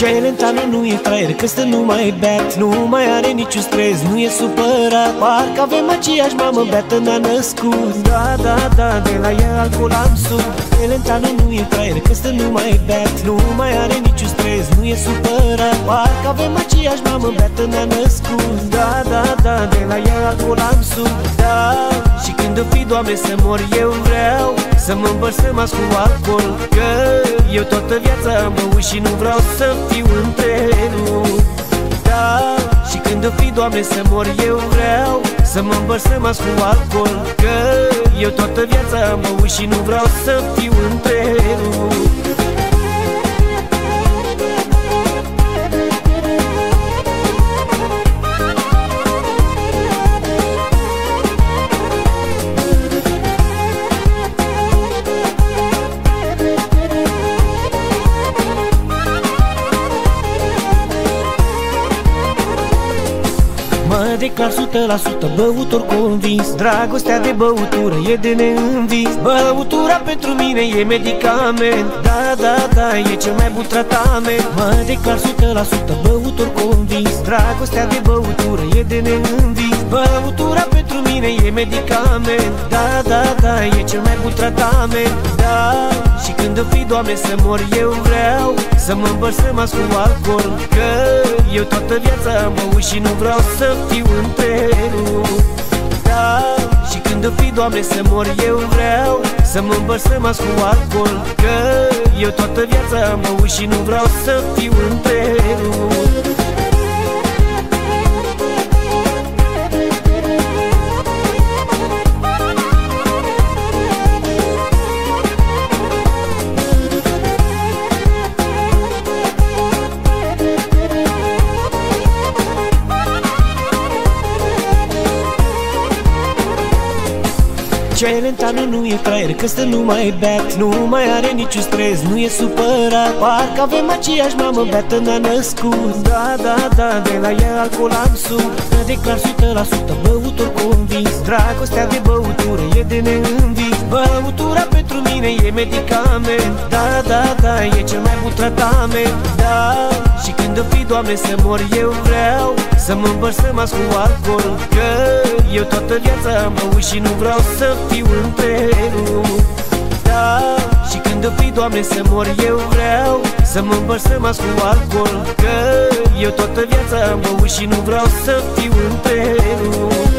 Celentano nu e traier, că stă numai beat. Nu mai are niciun stres, nu e supărat. Parcă avem aceeași mamă beată ne-a născut. Da, da, da, de la ea alcool am sub. Celentano nu e traier, că stă numai beat. Nu mai are niciun stres, nu e supărat. Parcă avem aceeași mamă beată ne-a născut. Da, da, da, de la ea alcool am sub. Da, și când o fi, Doamne, să mor eu vreau Să mă îmbărsăm cu alcool. Că eu toată viața am băut și nu vreau să fiu întrerupt. Da, și când o fi, Doamne, să mor eu vreau Să mă îmbărsăm cu alcool. Că eu toată viața am băut și nu vreau să fiu întrerupt Mă declar 100% băutor convins. Dragostea de băutură e de neînvins. Băutura pentru mine e medicament. Da, da, da, e cel mai bun tratament. Mă declar 100% băutor convins. Dragostea de băutură e de neînvins. Băutura pentru mine e medicament. Da, da, da, e cel mai bun tratament. Da, și când o fi, Doamne, să mor eu vreau Să mă îmbărsăm cu alcool. Că eu toată viața am băut și nu vreau să fiu întrerupt Da, și când o fi, Doamne, să mor eu vreau Să mă îmbărsăm cu alcool. Că eu toată viața am băut și nu vreau să fiu întrerupt Celentano nu e fraier, că stă numai beat. Nu mai are niciun stres, nu e supărat. Parcă avem aceeași mamă beată ne-a născut. Da, da, da, de la ea alcool am sub Mă declar 100% băutor convins. Dragostea de băutură e de neînvins. Băutura pentru mine e medicament. Da, da, da, e cel mai bun tratament. Da, și când o fi, Doamne, să mor eu vreau Să mă îmbărsăm cu alcool. Că eu toată viața am băut și nu vreau să fiu întrerupt Da, și când o fi, Doamne, să mor eu vreau Să mă îmbărsăm cu alcool. Că eu toată viața am băut și nu vreau să fiu întrerupt